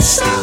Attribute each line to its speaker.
Speaker 1: so